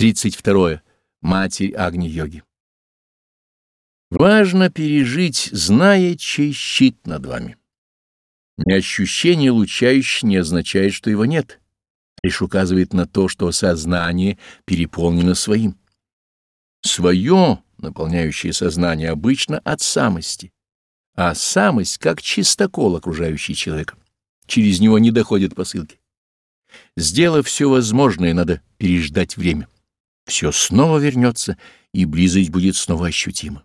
32. Матерь Агни-йоги. Важно пережить, зная, чей щит над вами. Не ощущение лучающее не означает, что его нет, лишь указывает на то, что сознание переполнено своим. Свое, наполняющее сознание, обычно от самости, а самость как чистокол, окружающий человека. Через него не доходят посылки. Сделав все возможное, надо переждать время все снова вернется, и близость будет снова ощутима.